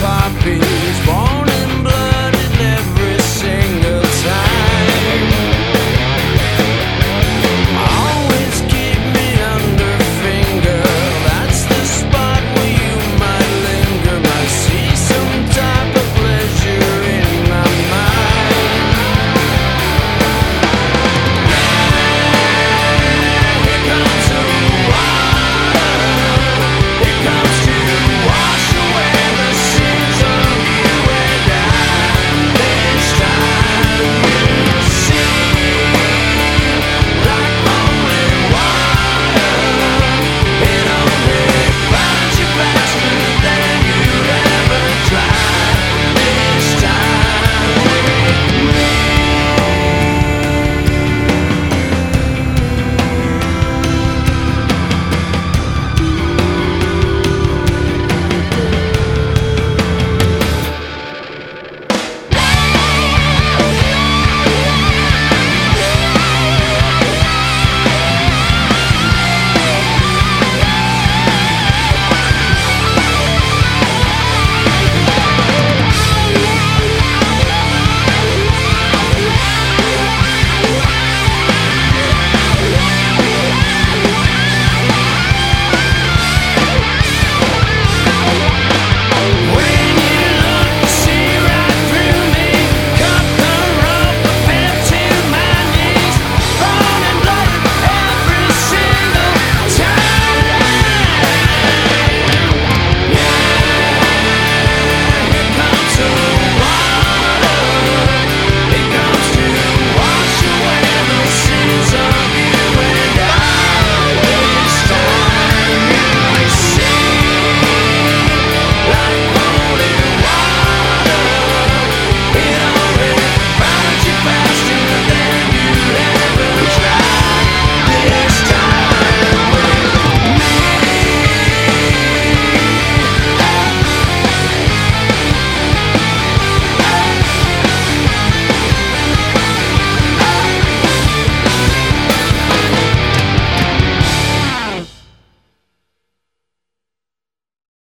poppies.